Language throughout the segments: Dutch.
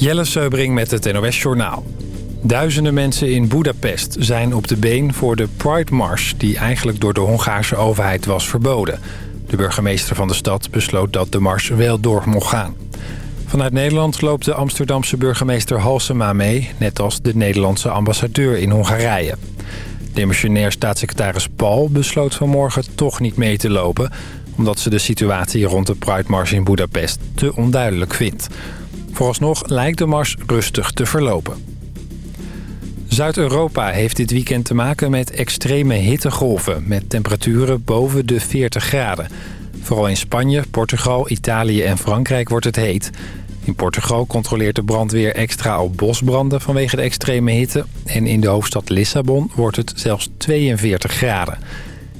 Jelle Seubring met het NOS Journaal. Duizenden mensen in Budapest zijn op de been voor de Pride Mars... die eigenlijk door de Hongaarse overheid was verboden. De burgemeester van de stad besloot dat de mars wel door mocht gaan. Vanuit Nederland loopt de Amsterdamse burgemeester Halsema mee... net als de Nederlandse ambassadeur in Hongarije. Demissionair staatssecretaris Paul besloot vanmorgen toch niet mee te lopen... omdat ze de situatie rond de Pride Mars in Budapest te onduidelijk vindt... Vooralsnog lijkt de mars rustig te verlopen. Zuid-Europa heeft dit weekend te maken met extreme hittegolven... met temperaturen boven de 40 graden. Vooral in Spanje, Portugal, Italië en Frankrijk wordt het heet. In Portugal controleert de brandweer extra op bosbranden vanwege de extreme hitte. En in de hoofdstad Lissabon wordt het zelfs 42 graden.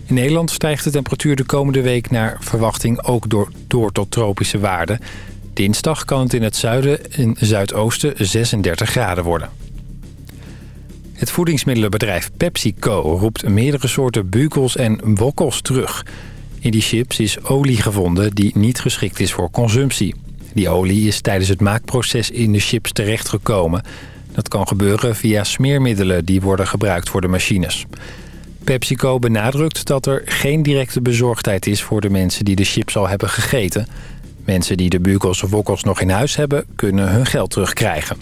In Nederland stijgt de temperatuur de komende week naar verwachting ook door, door tot tropische waarden... Dinsdag kan het in het zuiden en zuidoosten 36 graden worden. Het voedingsmiddelenbedrijf PepsiCo roept meerdere soorten bukels en wokkels terug. In die chips is olie gevonden die niet geschikt is voor consumptie. Die olie is tijdens het maakproces in de chips terechtgekomen. Dat kan gebeuren via smeermiddelen die worden gebruikt voor de machines. PepsiCo benadrukt dat er geen directe bezorgdheid is voor de mensen die de chips al hebben gegeten... Mensen die de bukels of wokkels nog in huis hebben, kunnen hun geld terugkrijgen.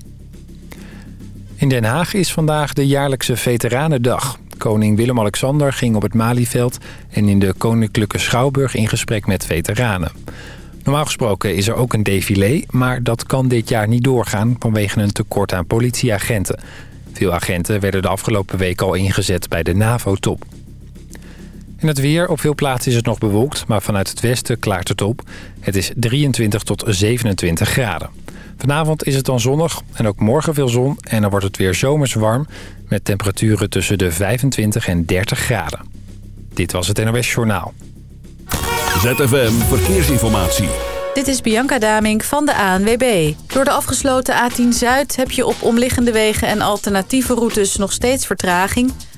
In Den Haag is vandaag de jaarlijkse Veteranendag. Koning Willem-Alexander ging op het Malieveld en in de Koninklijke Schouwburg in gesprek met veteranen. Normaal gesproken is er ook een défilé, maar dat kan dit jaar niet doorgaan vanwege een tekort aan politieagenten. Veel agenten werden de afgelopen week al ingezet bij de NAVO-top. In het weer, op veel plaatsen is het nog bewolkt, maar vanuit het westen klaart het op. Het is 23 tot 27 graden. Vanavond is het dan zonnig en ook morgen veel zon en dan wordt het weer zomers warm... met temperaturen tussen de 25 en 30 graden. Dit was het NOS Journaal. ZFM Verkeersinformatie. Dit is Bianca Damink van de ANWB. Door de afgesloten A10 Zuid heb je op omliggende wegen en alternatieve routes nog steeds vertraging...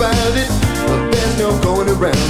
about it, but there's no going around.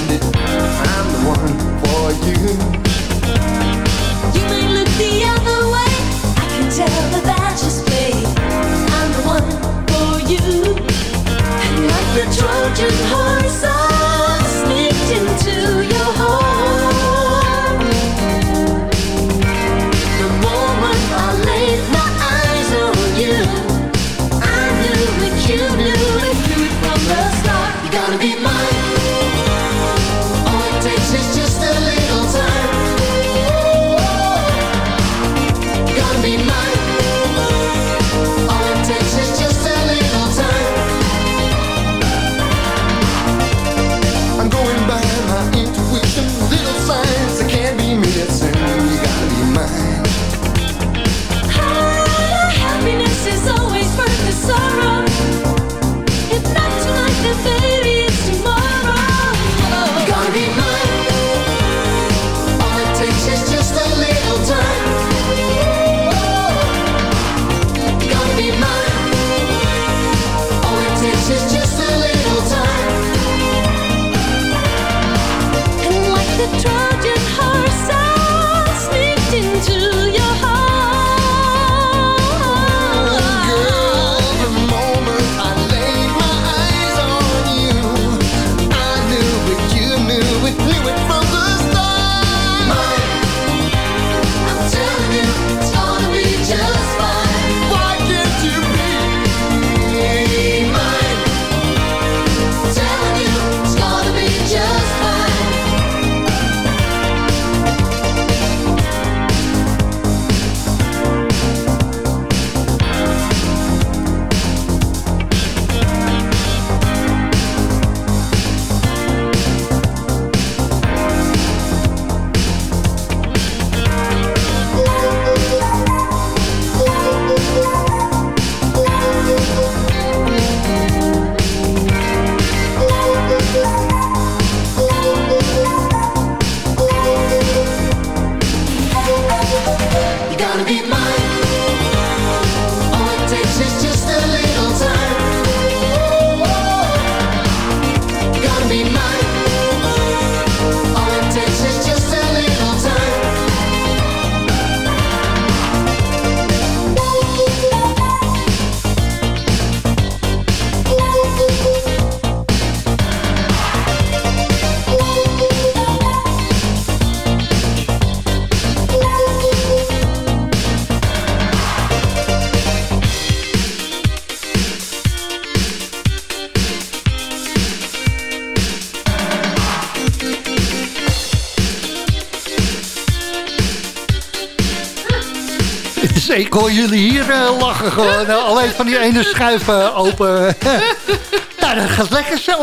Ik hoor jullie hier uh, lachen gewoon. Uh, alleen van die ene schuif uh, open. dat gaat lekker zo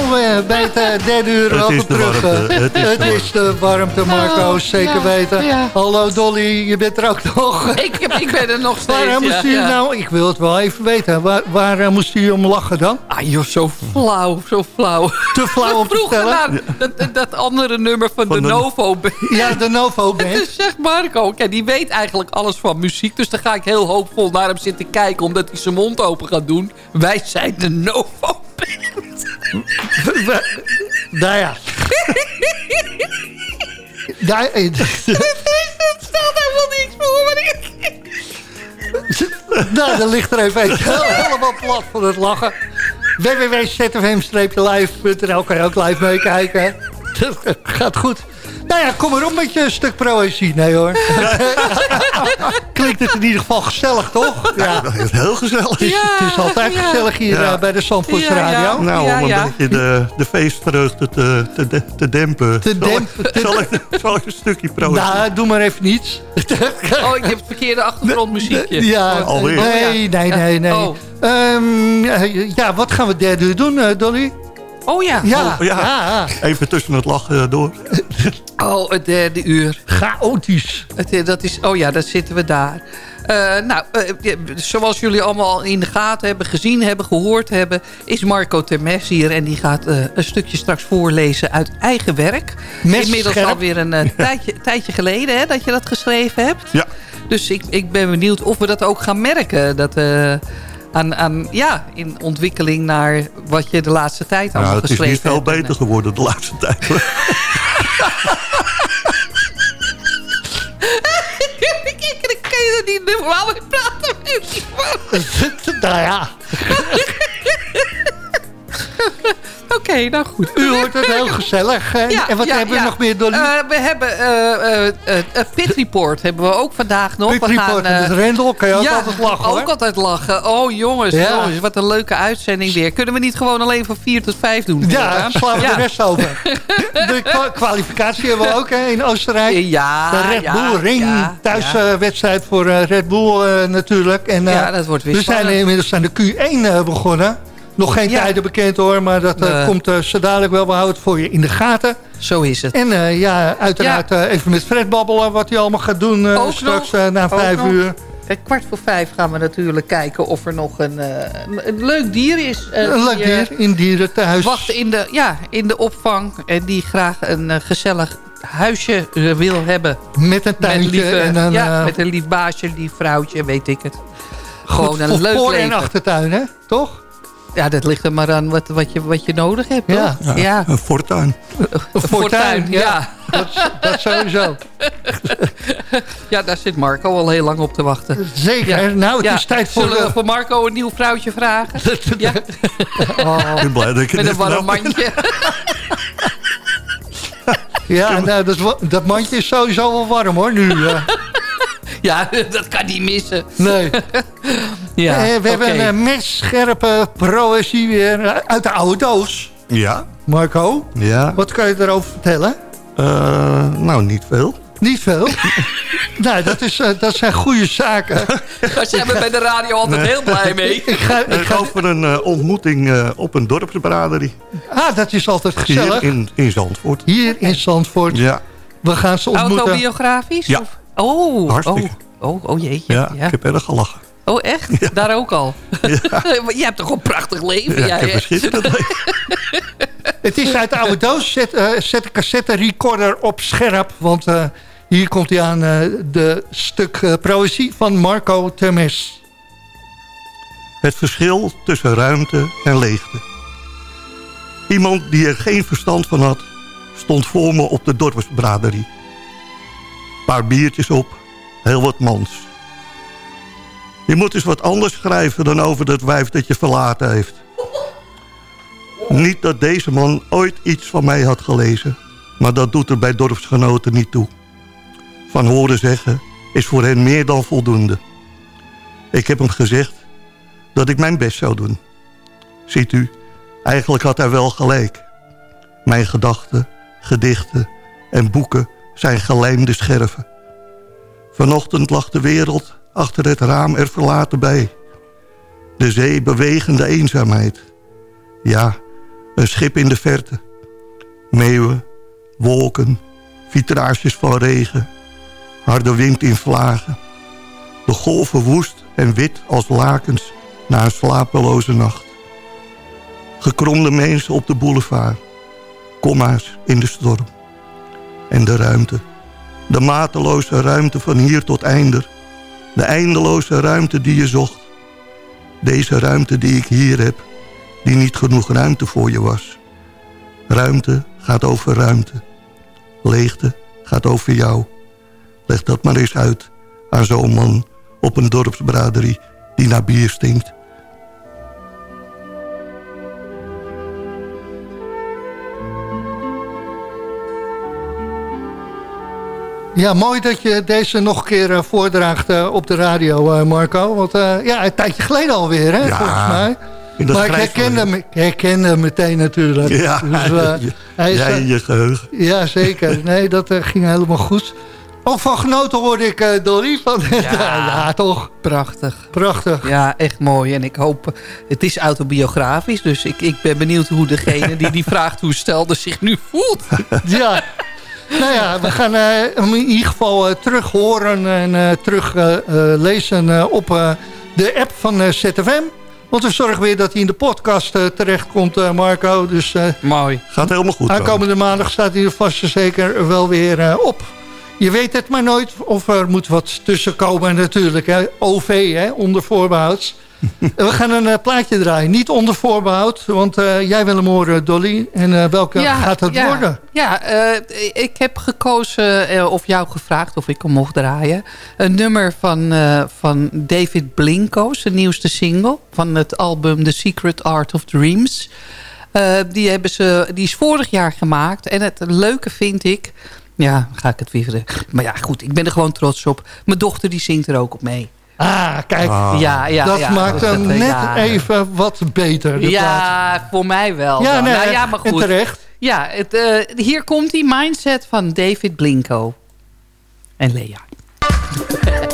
bij het derde uur. Het is de terug. warmte. Het is, het de, is de warmte, Marco. Oh, zeker ja, weten. Ja. Hallo Dolly, je bent er ook nog. ik, ik ben er nog steeds, Waar moest u ja. nou... Ik wil het wel even weten. Waar, waar moest u om lachen dan? Ah joh, zo flauw, zo flauw. Te flauw om te stellen? Naar, dat, dat, andere nummer van, van de, de, Novo Band. Ja, de Novo Band. Dus zegt Marco, ja, die weet eigenlijk alles van muziek. Dus dan ga ik heel hoopvol naar hem zitten kijken... omdat hij zijn mond open gaat doen. Wij zijn de Novo Band. nou ja. Daar, het stelt helemaal niks voor. nou, dan ligt er even helemaal plat van het lachen. www.zfm-live.nl kan je ook live meekijken. Dat gaat goed. Nou ja, kom maar op met je stuk proëzie. Nee hoor. Klinkt het in ieder geval gezellig, toch? Ja, dat is heel gezellig. Het is, ja, het is altijd ja. gezellig hier Ja. uh, bij de Zandvoorts Radio. Ja, Nou, om ja. een beetje de, de feestvreugde te, te, te dempen. Te Zal ik- dempen. Zal ik, zal ik een stukje proosten? Nou, doe maar even niets. Oh, ik heb het verkeerde achtergrondmuziekje. Ja, Alweer? nee, nee, nee, nee. Oh. Ehm, ja, ja, wat gaan we derde uur doen, eh, Dolly? Oh ja. Ja, Oh, ja. ja. Even tussen het lachen door. Oh, het derde uur. chaotisch. Het, eh, dat is, oh ja, daar zitten we daar. Eh, nou, eh, zoals jullie allemaal in de gaten hebben gezien, hebben gehoord hebben... is Marco Termes hier en die gaat eh, een stukje straks voorlezen uit eigen werk. Mes Inmiddels scherp. alweer een eh, tijdje, tijdje geleden hè, dat je dat geschreven hebt. Ja. Dus ik, ik ben benieuwd of we dat ook gaan merken. Dat, eh, aan, aan, ja, in ontwikkeling naar wat je de laatste tijd allemaal Nou, het is geschreven niet veel hebt. En, beter geworden de laatste tijd. Ik kan je er niet normaal mee praten. nou ja, Oké, nou goed. u hoort het heel gezellig. En, Ja, en wat ja, hebben ja. we nog meer, Dolly? Eh, we hebben eh, eh, eh, een Pit Report hebben we ook vandaag nog. Pit we Report eh, met Rendel, kan je ook altijd lachen, ook hoor. altijd lachen. Oh jongens, jongens, wat een leuke uitzending weer. Kunnen we niet gewoon alleen van 4 tot 5 doen? Ja, slaan we de rest over. De kwa- kwalificatie hebben we ook hè, in Oostenrijk. Ja, De Red Bull Ring, thuiswedstrijd voor eh, Red Bull eh, natuurlijk. En, eh, Ja, dat wordt weer We zijn inmiddels aan de Q1 eh, begonnen. Nog geen Ja. tijden bekend hoor, maar dat eh, komt eh, zo dadelijk wel. We houden het voor je in de gaten. Zo is het. En eh, ja, uiteraard even met Fred babbelen wat hij allemaal gaat doen Ook straks nog. na vijf nog. uur. Eh, kwart voor vijf gaan we natuurlijk kijken of er nog een, een, een leuk dier is. Een leuk die, dier in dierenthuis. wacht in de, ja, in de opvang. En die graag een gezellig huisje wil hebben. Met een Met, tuintje lieve, en een ja, met een lief baasje, lief vrouwtje, weet ik het. goed Gewoon een leuk voor- en leven. achtertuin, hè? Toch? Ja, dat ligt er maar aan wat, wat, je, wat je nodig hebt, Ja. toch? Ja, Een fortuin. Een fortuin, ja. Dat, dat sowieso. Ja, daar zit Marco al heel lang op te wachten. Zeker. Ja. Nou, het Ja, is tijd voor... Zullen we de- voor Marco een nieuw vrouwtje vragen? ja, Oh, Ik ben blij dat ik het met een warm mandje. ja, nou, dat, dat mandje is sowieso wel warm hoor, nu. Eh. Ja, dat kan niet missen. nee. Ja, Eh, we oké. hebben een messcherpe proëzie weer eh, uit de oude doos. Ja, Marco, ja. wat kan je erover vertellen? Eh, nou, niet veel. Niet veel. nou, dat, is, eh, dat zijn goede zaken. Daar zijn we bij de radio altijd heel blij mee. Ik ga, ik ga, over een eh, ontmoeting eh, op een dorpsbraderie. ah, dat is altijd Hier gezellig. in, in Zandvoort. Hier in Zandvoort. Ja, We gaan ze ontmoeten. Autobiografisch? Ja. Of- Oh, Hartstikke. oh, oh, oh jeetje. ja, Ja. ik heb erg gelachen. Oh, echt? Daar ook al? je hebt toch een prachtig leven, Ja, jij, ik heb hè? een schitterend leven. Het is uit de oude doos. Zet, eh, zet de cassette recorder op scherp. Want eh, hier komt hij aan eh, de stuk proëzie van Marco Termes. Het verschil tussen ruimte en leegte. Iemand die er geen verstand van had, stond voor me op de dorpsbraderie. Paar biertjes op, heel wat mans. Je moet eens wat anders schrijven dan over dat wijf dat je verlaten heeft. Niet dat deze man ooit iets van mij had gelezen, maar dat doet er bij dorpsgenoten niet toe. Van horen zeggen is voor hen meer dan voldoende. Ik heb hem gezegd dat ik mijn best zou doen. Ziet u, eigenlijk had hij wel gelijk. Mijn gedachten, gedichten en boeken zijn gelijmde scherven. Vanochtend lag de wereld achter het raam er verlaten bij. De zee bewegende eenzaamheid. Ja, een schip in de verte. Meeuwen, wolken, vitrages van regen. Harde wind in vlagen. De golven woest en wit als lakens na een slapeloze nacht. Gekromde mensen op de boulevard. Komma's in de storm. En de ruimte. De mateloze ruimte van hier tot einder. De eindeloze ruimte die je zocht. Deze ruimte die ik hier heb. Die niet genoeg ruimte voor je was. Ruimte gaat over ruimte. Leegte gaat over jou. Leg dat maar eens uit aan zo'n man op een dorpsbraderie die naar bier stinkt. Ja, mooi dat je deze nog een keer uh, voordraagt uh, op de radio, uh, Marco. Want ja, een tijdje geleden alweer, hè, ja, volgens mij. Maar ik herkende, hem, ik herkende hem meteen natuurlijk. Ja, dus, hij is, jij je geheugen. Ja, zeker. Nee, dat ging helemaal goed. Ook van genoten hoorde ik, uh, Dolly. Van, ja, ja, toch? Prachtig. Prachtig. Ja, echt mooi. En ik hoop, het is autobiografisch. Dus ik, ik ben benieuwd hoe degene die die vraagt hoe stelde zich nu voelt. ja. Nou ja, we gaan uh, hem in ieder geval uh, terug horen en uh, terug lezen op de app van ZFM. Want we zorgen weer dat hij in de podcast terechtkomt, Marco. Dus, Mooi. Gaat helemaal goed. Aankomende maandag staat hij er vast en zeker wel weer op. Je weet het maar nooit of er moet wat tussen komen natuurlijk. Hè. OV, hè, onder voorbehoud. We gaan een uh, plaatje draaien. Niet onder voorbehoud, want uh, jij wil hem horen, Dolly. En uh, welke ja, gaat het ja, worden? Ja, ik heb gekozen, of jou gevraagd of ik hem mocht draaien. Een nummer van, van David Blinko, zijn nieuwste single. Van het album The Secret Art of Dreams. die, hebben ze, die is vorig jaar gemaakt. En het leuke vind ik... Ja, ga ik het weer... Maar ja, goed, ik ben er gewoon trots op. Mijn dochter die zingt er ook op mee. Ah, kijk. Ah. Ja, ja, dat ja, maakt hem net ja. even wat beter. Ja, plaat. voor mij wel. Ja, nee, nou, ja maar goed. terecht. Ja, het, uh, hier komt die mindset van David Blinko. En Lea.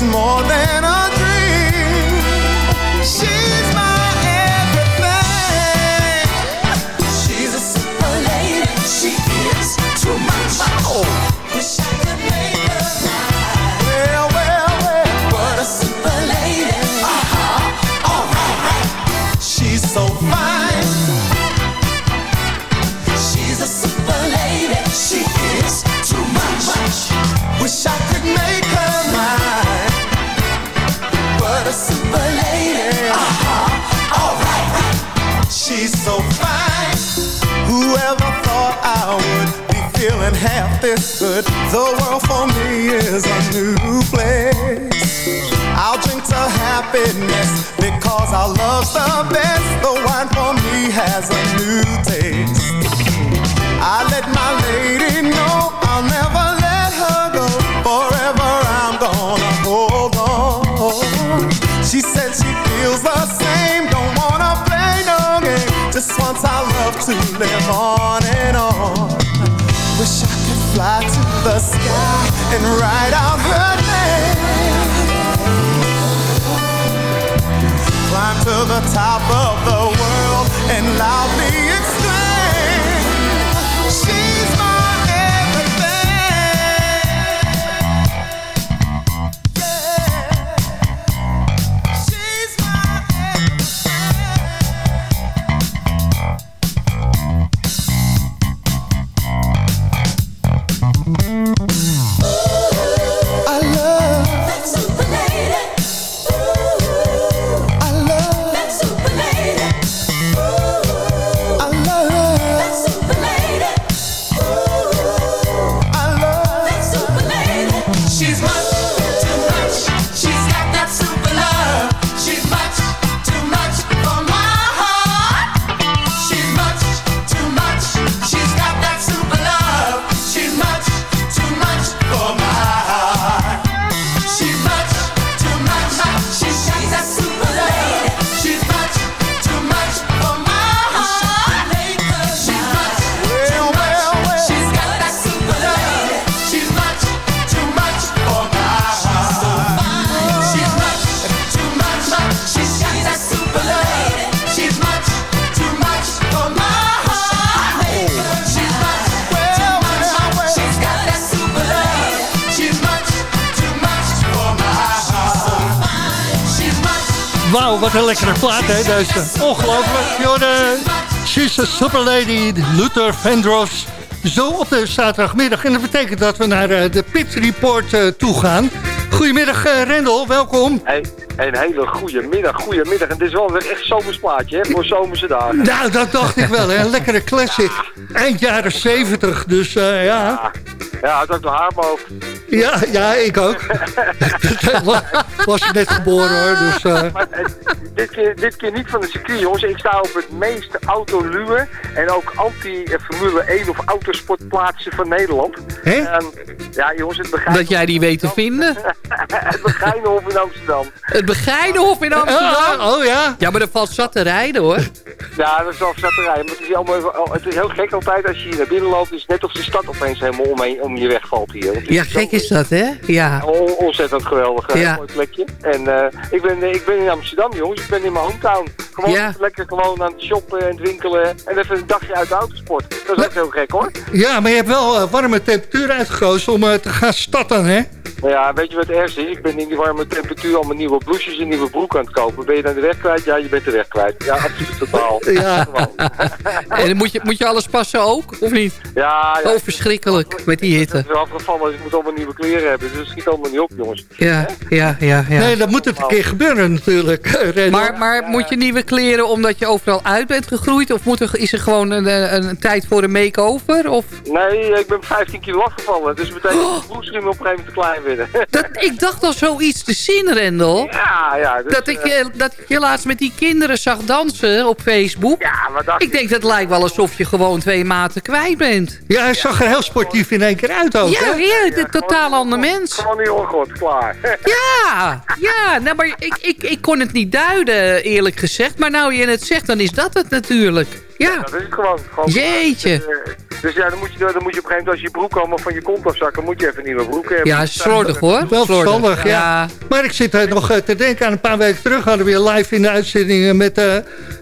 More this good? The world for me is a new place. I'll drink to happiness because our love's the best. The wine for me has a new taste. I let my lady know I'll never let her go. Forever I'm gonna hold on. She said she feels the same. Don't wanna play no game. Just wants our love to live on and on. Fly to the sky and write out her name. Climb to the top of the world and loudly wat een lekkere plaat, hè, deze. Ongelooflijk. Jorde, she's a super lady, Luther Vandross. Zo op de zaterdagmiddag. En dat betekent dat we naar eh, de Pit Report eh, toe gaan. Goedemiddag, eh, Rendel. Welkom. Hey, een hele goede middag, goede middag. En het is wel weer echt zomers plaatje, hè, voor zomerse dagen. Nou, dat dacht ik wel, hè. Een lekkere classic. Eind jaren 70, dus eh, ja. Ja, ja, het ook nog haar. Ja, ja, ik ook. Was je net geboren, hoor. Dus, eh, Maar eh, dit, keer, dit keer niet van de circuit, jongens. Ik sta op het meest autoluwe en ook anti-Formule 1 of autosportplaatsen van Nederland. Hè? En, ja, jongens, het begrijp Dat jij die weet te vinden. het Begijnenhof in Amsterdam. Het Begijnenhof in Amsterdam. oh, oh ja. Ja, maar er valt zat te rijden hoor. Ja, dat is wel zatterij. Maar het is, allemaal, even- het is heel gek altijd als je hier naar binnen loopt. Het is net of de stad opeens helemaal om, om je weg valt hier. Ja, gek is dat hè? Ja. On- ontzettend geweldig. eh, Ja. mooi plekje. En eh, ik, ben, ik ben in Amsterdam, jongens. Ik ben in mijn hometown. Gewoon Ja. lekker gewoon aan het shoppen en het winkelen. En even een dagje uit de autosport. Dat is ook heel gek, hoor. Ja, maar je hebt wel eh, warme temperatuur uitgekozen om eh, te gaan starten, hè? Nou ja, weet je wat het ergste is? Ik ben in die warme temperatuur allemaal nieuwe blouses en nieuwe broek aan het kopen. Ben je dan de weg kwijt? Ja, je bent de weg kwijt. Ja, absoluut totaal. Ja. Gewoon. En moet je, moet je alles passen ook, of niet? Ja, ja. Oh, verschrikkelijk, met die hitte. Het is afgevallen, dus ik moet allemaal nieuwe kleren hebben. Dus het schiet allemaal niet op, jongens. Ja, ja, ja, ja. Nee, dat moet het een keer gebeuren natuurlijk. Maar, maar moet je nieuwe kleren omdat je overal uit bent gegroeid? Of moet er, is er gewoon een, een, een tijd voor een make-over? Of... Nee, ik ben 15 kilo afgevallen. Dus dat betekent dat de broeksriemen op een gegeven moment te klein Dat, ik dacht al zoiets te zien, Rendel. ja, ja. Dus, Dat ik, eh, eh, dat ik je laatst met die kinderen zag dansen op Facebook. ja, maar dacht Ik denk dat het lijkt wel alsof je gewoon twee maten kwijt bent. Ja, hij zag er heel sportief in één keer uit ook. Ja, hè? ja, een totaal ander mens. Gewoon niet god, klaar. Ja, ja, nou, maar ik, ik, ik kon het niet duiden, eerlijk gezegd. Maar nou je het zegt, dan is dat het natuurlijk. Ja, Dat is het gewoon. gewoon Jeetje. Eh, Dus ja, dan moet, je, dan moet je op een gegeven moment, als je broek allemaal van je kont afzakken, moet je even een nieuwe broek hebben. ja slordig hoor. Wel verstandig, ja. Maar ik zit er nog eh, te denken aan een paar weken terug. Hadden we weer live in de uitzending met, eh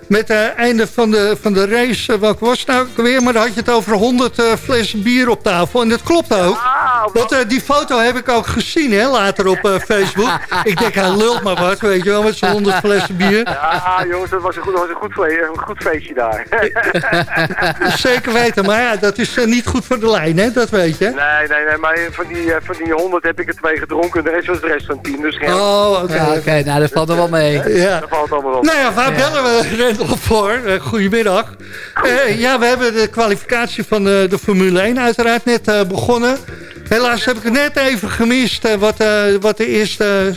met het einde van de, van de race. welke was het nou ook weer? Maar dan had je het over 100 eh, flessen bier op tafel. En dat klopt ook. Ah, Want eh, die foto heb ik ook gezien hè, later op eh, Facebook. ik denk, hij lult maar wat, weet je wel, met zijn 100 flessen bier. Ja, jongens, dat was een goed, was een goed, fe- een goed feestje daar. Zeker weten, maar ja, dat is eh, niet goed voor de lijn, hè, dat weet je. nee, nee, nee, maar van die, eh, van die 100 heb ik er twee gedronken. De rest was de rest van het team. Dus geen, Oh, oké. Ja, Oké, nou dat valt er wel mee. Ja. dat valt allemaal wel. Nou ja, waar bellen we Rendel voor? Eh, goedemiddag. Eh, ja, we hebben de kwalificatie van de, de Formule 1 uiteraard net eh, begonnen. Helaas heb ik het net even gemist wat, eh, wat de eerste...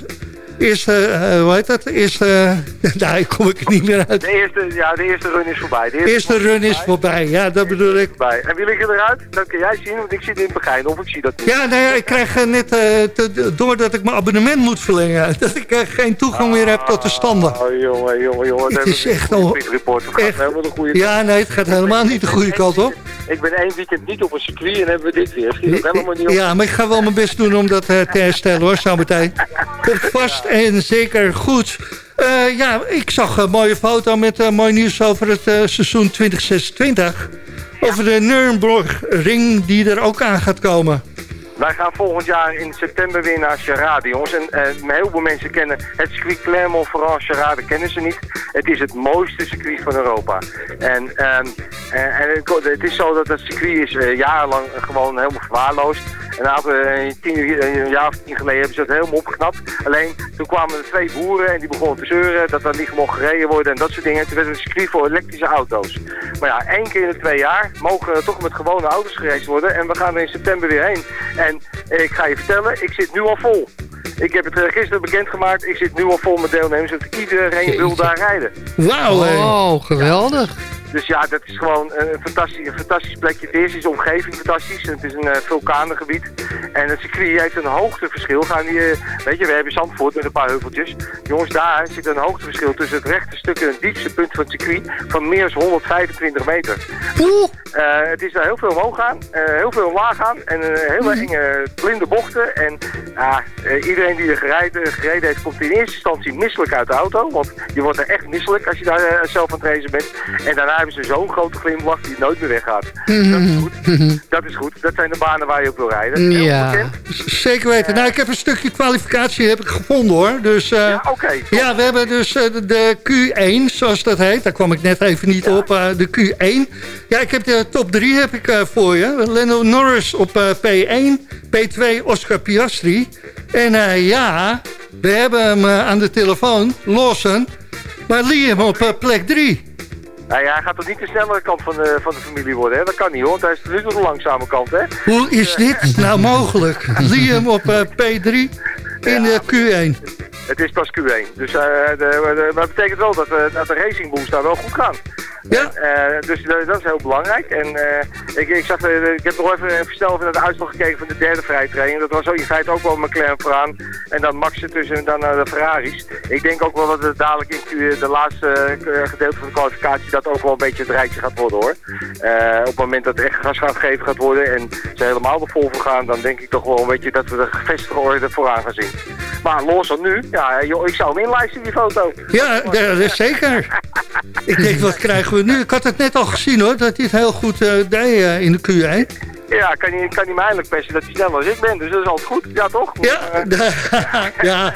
Eerste, eh, hoe heet dat? Eerste, daar kom ik er niet meer uit. De eerste, ja, de eerste run is voorbij. De eerste, Eerste run is voorbij, ja, dat bedoel ik. voorbij. En wie liggen eruit? Dat kun jij zien, want ik zit in het begin. Of ik zie dat niet. Ja, nou ja, ik krijg eh, net, eh, te- doordat ik mijn abonnement moet verlengen, dat ik eh, geen toegang meer heb tot de standaard. Oh, jongen, jongen, jongen. Het Dat is echt een al- report. Het gaat echt- helemaal de goede Ja, nee, het gaat helemaal niet de goede kant op. Ik ben één weekend niet op een circuit en hebben we dit weer. Niet. Ja, maar ik ga wel mijn best doen om dat eh, te herstellen hoor, zometeen. Komt vast en zeker goed. Eh, ja, ik zag een mooie foto met eh, mooi nieuws over het eh, seizoen 2026. Over de Nürburgring die er ook aan gaat komen. Wij gaan volgend jaar in september weer naar Charade, jongens. En eh, heel veel mensen kennen het circuit Clermont-Ferrand Charade, kennen ze niet. Het is het mooiste circuit van Europa. En, ehm, eh, en het, is zo dat het circuit is eh, jarenlang gewoon helemaal verwaarloosd. Aantal, eh, een jaar of tien geleden hebben ze het helemaal opgeknapt. Alleen toen kwamen er twee boeren en die begonnen te zeuren dat er niet mocht gereden worden en dat soort dingen. Toen werd het een circuit voor elektrische auto's. Maar ja, één keer in de twee jaar mogen toch met gewone auto's gereden worden. En we gaan er in september weer heen. En eh, ik ga je vertellen, ik zit nu al vol. Ik heb het eh, gisteren bekendgemaakt. Ik zit nu al vol met deelnemers. Want iedereen wil daar rijden. Wauw, hé. Oh, geweldig. Dus ja, dat is gewoon een fantastisch, een fantastisch plekje. Het eerste is de omgeving fantastisch. Het is een uh, vulkanengebied. En het circuit heeft een hoogteverschil. Gaan die, uh, weet je, we hebben Zandvoort met een paar heuveltjes. Jongens, daar zit een hoogteverschil tussen het rechte stuk en het diepste punt van het circuit van meer dan 125 meter. Uh, het is daar heel veel omhoog gaan, uh, heel veel omlaag gaan en uh, hele enge blinde bochten. En iedereen die er gereden, gereden heeft, komt in eerste instantie misselijk uit de auto. Want je wordt er echt misselijk als je daar zelf aan het racen bent. En daarna hebben ze zo'n grote glimlach die nooit meer weggaat. Mhm. Dat is goed. Dat is goed. Dat zijn de banen waar je op wil rijden. Heel Ja. bekend. Zeker weten. Nou, ik heb een stukje kwalificatie heb ik gevonden hoor. Dus, uh, Ja, oké. Ja, we hebben dus uh, de Q1, zoals dat heet. Daar kwam ik net even niet Ja. op. Uh, de Q1. Ja, ik heb de top 3 heb ik voor je. Lando Norris op uh, P1. P2 Oscar Piastri. En ja, we hebben hem aan de telefoon. Lawson. Maar Liam op plek 3. Nou ja, hij gaat toch niet de snellere kant van de, van de familie worden, hè? Dat kan niet, hoor. Want hij is nu tot de langzame kant, hè? Hoe is dit nou mogelijk? Liam op uh, P3 in de Q1. Het is pas Q1. Dus uh, de, de, dat betekent wel dat, dat de Racing Boost daar wel goed gaan. Ja. Uh, dus dat is heel belangrijk. En ik, ik, zag, ik heb nog even, snel naar de uitslag gekeken van de derde vrijtraining. Dat was ook in feite ook wel McLaren vooraan. En dan Max ertussen en dan de Ferraris. Ik denk ook wel dat het dadelijk in de laatste gedeelte van de kwalificatie dat ook wel een beetje het rijtje gaat worden hoor. op het moment dat het echt gas gaat geven gaat worden en ze helemaal er vol voor gaan, dan denk ik toch wel een beetje dat we de gevestigde orde vooraan gaan zien. Maar Lawson nu, ja, joh, ik zou hem inlijsten die foto. Ja, dat is zeker. ik denk, wat krijgen we nu? Ik had het net al gezien hoor, dat hij het heel goed uh, deed uh, in de Q1. Ja, kan hij, kan hij mij eigenlijk pesten dat hij sneller als ik ben. Dus dat is altijd goed. Ja, toch? Ja, ja.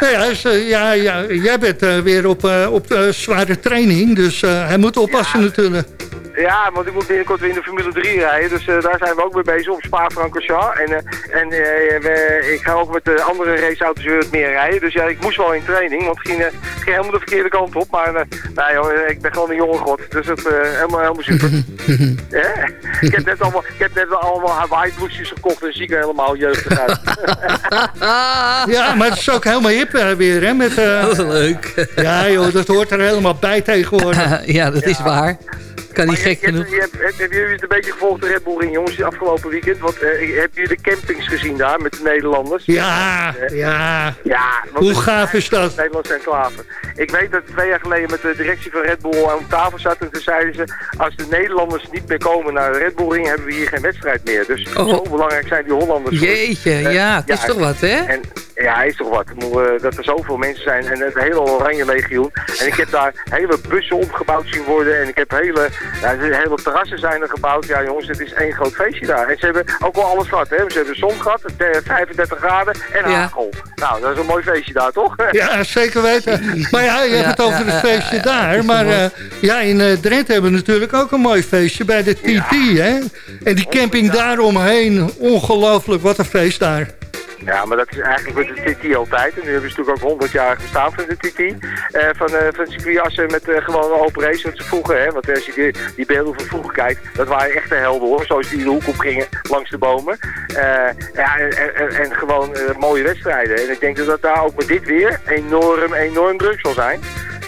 Nou ja, dus, eh, ja, ja, jij bent eh, weer op, eh, op eh, zware training, dus eh, hij moet oppassen natuurlijk. Ja, want ik moet binnenkort weer in de Formule 3 rijden. Dus eh, daar zijn we ook mee bezig op Spa-Francorchamps. En, eh, en eh, we- ik ga ook met de andere raceauto's weer wat meer rijden. Dus ja, ik moest wel in training. Want het ging, eh, het ging helemaal de verkeerde kant op. Maar eh, nou, joh, ik ben gewoon een jonge god. Dus het eh, helemaal, helemaal super. Ja? ik, heb net allemaal, ik heb net wel allemaal Hawaii bloesjes gekocht. En zie ik er helemaal jeugdig uit. Ja, maar het is ook helemaal hip weer, hè? Met, eh, Dat is leuk. ja, joh, dat hoort er helemaal bij tegenwoordig. ja, dat is waar. Kan niet gek genoeg. hebben jullie het een beetje gevolgd, de Red Bull Ring, jongens, afgelopen weekend? Want eh, heb jullie de campings gezien daar met de Nederlanders? Ja, ja. Ja, Hoe gaaf is dat? Nederlandse enclave. Ik weet dat twee jaar geleden met de directie van Red Bull aan tafel zat en toen zeiden ze... als de Nederlanders niet meer komen naar de Red Bull Ring, hebben we hier geen wedstrijd meer. Dus Oh. zo belangrijk zijn die Hollanders. Jeetje, Eh, ja, het is toch wat, hè? En ja, is toch wat. Moet, eh, dat er zoveel mensen zijn en het hele Oranje Legioen. En ik heb daar hele bussen opgebouwd zien worden. En ik heb hele, ja, hele terrassen zijn er gebouwd. Ja jongens, het is één groot feestje daar. En ze hebben ook wel alles gehad. Hè. Ze hebben zon gehad, eh, 35 graden en Ja. hagel. Nou, dat is een mooi feestje daar, toch? Ja, zeker weten. Maar ja, je hebt Ja, het over ja, het feestje ja, daar. Maar eh, ja, in eh, Drenthe hebben we natuurlijk ook een mooi feestje bij de TT, hè? En die camping daaromheen, ongelooflijk, wat een feest daar. Ja, maar dat is eigenlijk met de TT altijd. En nu hebben ze natuurlijk ook 100 jaar gestaan van de TT. eh, van, eh van circuitassen met eh, gewoon open race, wat ze vroeger, hè. Want als je die, beelden van vroeger kijkt, dat waren echte helden hoor. Zoals die de hoek op gingen langs de bomen. Ja, en, en, en gewoon mooie wedstrijden. En ik denk dat dat daar ook met dit weer enorm, enorm druk zal zijn.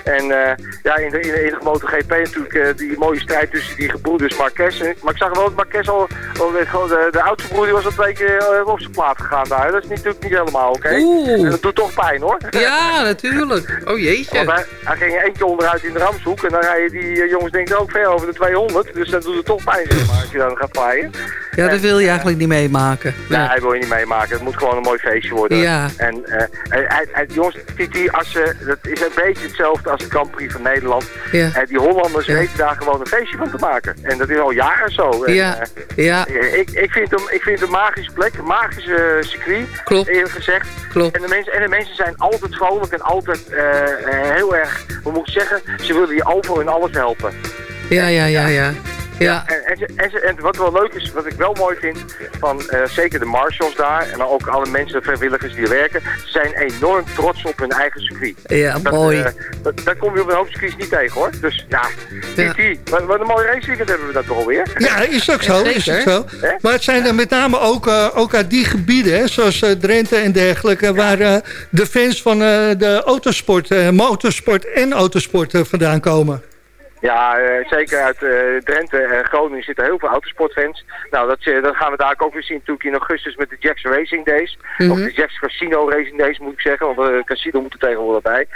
En eh, ja, in de, in de, in de MotoGP natuurlijk eh, die mooie strijd tussen die gebroeders Marquez. en- Maar ik zag wel dat Marquez al, al de, de oudste broer die was al twee keer eh, op zijn plaat gegaan daar. Dat is natuurlijk niet helemaal oké. En dat doet toch pijn hoor. Ja, natuurlijk. Oh jeetje. Want hij, hij ging eentje onderuit in de ramshoek en dan rijden die jongens denk ik ook ver over de 200. Dus dan doet het toch pijn zeg maar, als je dan gaat paaien. Ja, dat wil je eigenlijk niet meemaken. Nee, Ja. hij wil je niet meemaken. Het moet gewoon een mooi feestje worden. Ja. En hij- hij- hij- jongens, Titi, als ze, dat is een beetje hetzelfde als de Prix van Nederland. Ja. Eh, die Hollanders Ja. weten daar gewoon een feestje van te maken. En dat is al jaren zo. En, Ja, ja, ik, ik, vind hem, ik vind het een magische plek, een magische circuit, Klopt. eerlijk gezegd. klopt. En de, mensen, en de mensen zijn altijd vrolijk en altijd heel erg, hoe moet ik zeggen, ze willen je overal in alles helpen. Ja, ja, ja, ja. Ja, En, en, wat wel leuk is, wat ik wel mooi vind, van eh, zeker de marshals daar en ook alle mensen, vrijwilligers die er werken, ze zijn enorm trots op hun eigen circuit. ja Dat, mooi. eh, dat, dat kom je op een hoop circuits niet tegen hoor. Dus ja, Ja. Wat, wat een mooi raceweekend hebben we dat toch alweer. Ja, is ook zo, is ook zo. Maar het zijn er met name ook, eh, ook uit die gebieden, hè, zoals eh, Drenthe en dergelijke... waar de fans van eh, de autosport, eh, motorsport en autosport vandaan komen. Ja, eh, zeker uit eh, Drenthe en Groningen zitten heel veel autosportfans. Nou, dat, eh, dat gaan we daar ook weer zien natuurlijk in augustus met de Jacks Racing Days. Mhm. Of de Jacks Casino Racing Days moet ik zeggen, want de casino moet er tegenwoordig bij.